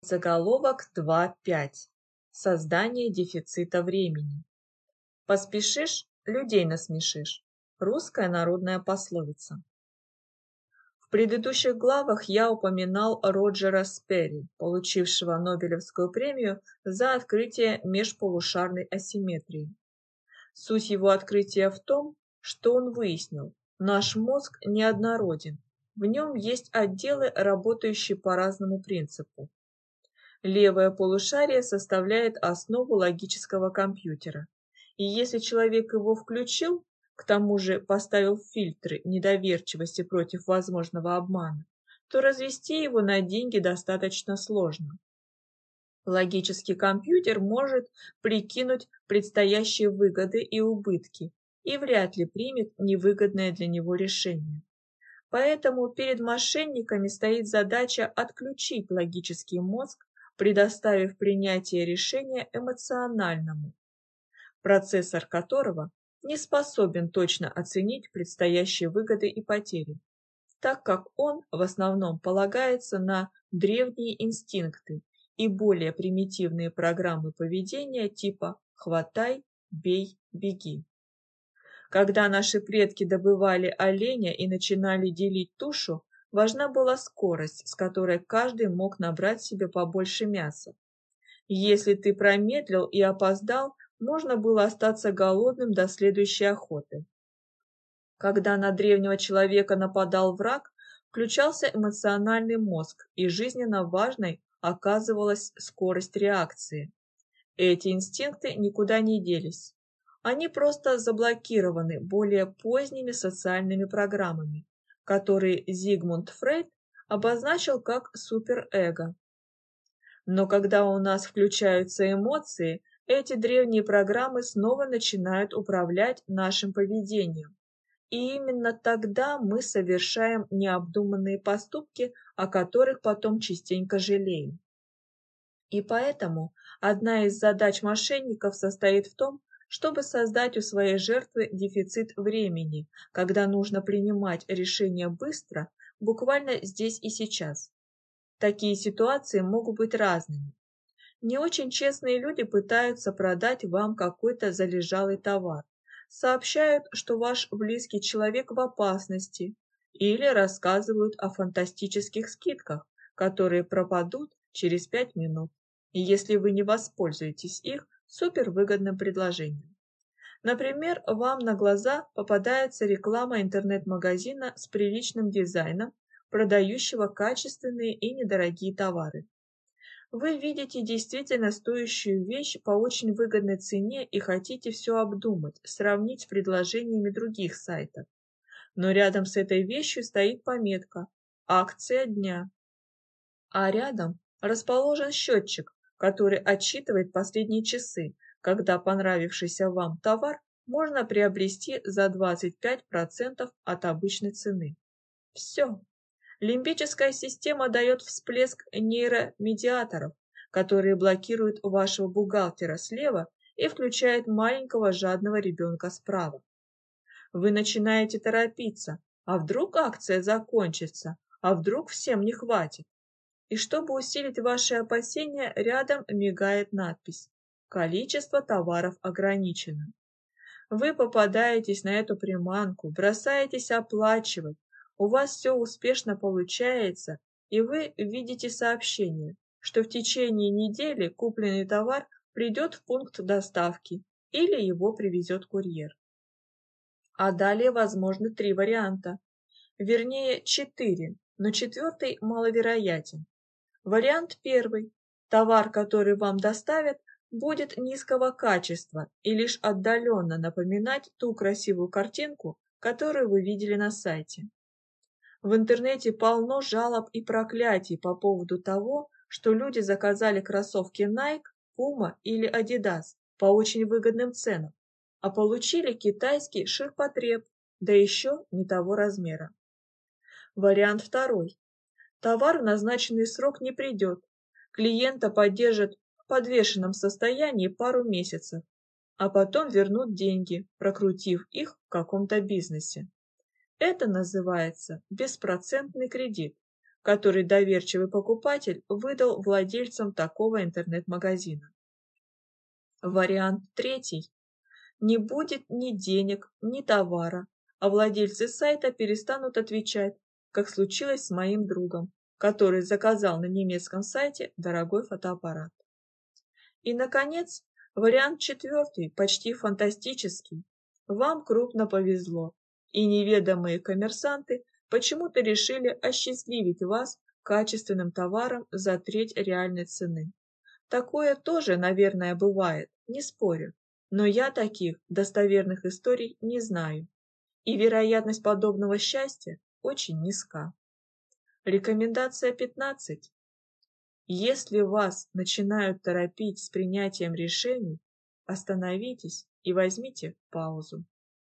Заголовок 2.5. Создание дефицита времени. Поспешишь – людей насмешишь. Русская народная пословица. В предыдущих главах я упоминал Роджера Сперри, получившего Нобелевскую премию за открытие межполушарной асимметрии. Суть его открытия в том, что он выяснил, наш мозг неоднороден, в нем есть отделы, работающие по разному принципу. Левое полушарие составляет основу логического компьютера. И если человек его включил, к тому же поставил фильтры недоверчивости против возможного обмана, то развести его на деньги достаточно сложно. Логический компьютер может прикинуть предстоящие выгоды и убытки и вряд ли примет невыгодное для него решение. Поэтому перед мошенниками стоит задача отключить логический мозг предоставив принятие решения эмоциональному, процессор которого не способен точно оценить предстоящие выгоды и потери, так как он в основном полагается на древние инстинкты и более примитивные программы поведения типа «хватай», «бей», «беги». Когда наши предки добывали оленя и начинали делить тушу, Важна была скорость, с которой каждый мог набрать себе побольше мяса. Если ты промедлил и опоздал, можно было остаться голодным до следующей охоты. Когда на древнего человека нападал враг, включался эмоциональный мозг, и жизненно важной оказывалась скорость реакции. Эти инстинкты никуда не делись. Они просто заблокированы более поздними социальными программами, который Зигмунд Фрейд обозначил как суперэго. Но когда у нас включаются эмоции, эти древние программы снова начинают управлять нашим поведением. И именно тогда мы совершаем необдуманные поступки, о которых потом частенько жалеем. И поэтому одна из задач мошенников состоит в том, чтобы создать у своей жертвы дефицит времени, когда нужно принимать решения быстро, буквально здесь и сейчас. Такие ситуации могут быть разными. Не очень честные люди пытаются продать вам какой-то залежалый товар, сообщают, что ваш близкий человек в опасности, или рассказывают о фантастических скидках, которые пропадут через пять минут. И если вы не воспользуетесь их, супервыгодным предложением. Например, вам на глаза попадается реклама интернет-магазина с приличным дизайном, продающего качественные и недорогие товары. Вы видите действительно стоящую вещь по очень выгодной цене и хотите все обдумать, сравнить с предложениями других сайтов. Но рядом с этой вещью стоит пометка «Акция дня». А рядом расположен счетчик, который отсчитывает последние часы, когда понравившийся вам товар можно приобрести за 25% от обычной цены. Все. Лимбическая система дает всплеск нейромедиаторов, которые блокируют вашего бухгалтера слева и включают маленького жадного ребенка справа. Вы начинаете торопиться, а вдруг акция закончится, а вдруг всем не хватит и чтобы усилить ваши опасения, рядом мигает надпись «Количество товаров ограничено». Вы попадаетесь на эту приманку, бросаетесь оплачивать, у вас все успешно получается, и вы видите сообщение, что в течение недели купленный товар придет в пункт доставки или его привезет курьер. А далее возможны три варианта, вернее четыре, но четвертый маловероятен. Вариант первый. Товар, который вам доставят, будет низкого качества и лишь отдаленно напоминать ту красивую картинку, которую вы видели на сайте. В интернете полно жалоб и проклятий по поводу того, что люди заказали кроссовки Nike, Puma или Adidas по очень выгодным ценам, а получили китайский ширпотреб, да еще не того размера. Вариант второй. Товар в назначенный срок не придет. Клиента поддержат в подвешенном состоянии пару месяцев, а потом вернут деньги, прокрутив их в каком-то бизнесе. Это называется беспроцентный кредит, который доверчивый покупатель выдал владельцам такого интернет-магазина. Вариант третий. Не будет ни денег, ни товара, а владельцы сайта перестанут отвечать, как случилось с моим другом, который заказал на немецком сайте дорогой фотоаппарат. И, наконец, вариант четвертый, почти фантастический. Вам крупно повезло, и неведомые коммерсанты почему-то решили осчастливить вас качественным товаром за треть реальной цены. Такое тоже, наверное, бывает, не спорю, но я таких достоверных историй не знаю, и вероятность подобного счастья очень низка. Рекомендация 15. Если вас начинают торопить с принятием решений, остановитесь и возьмите паузу.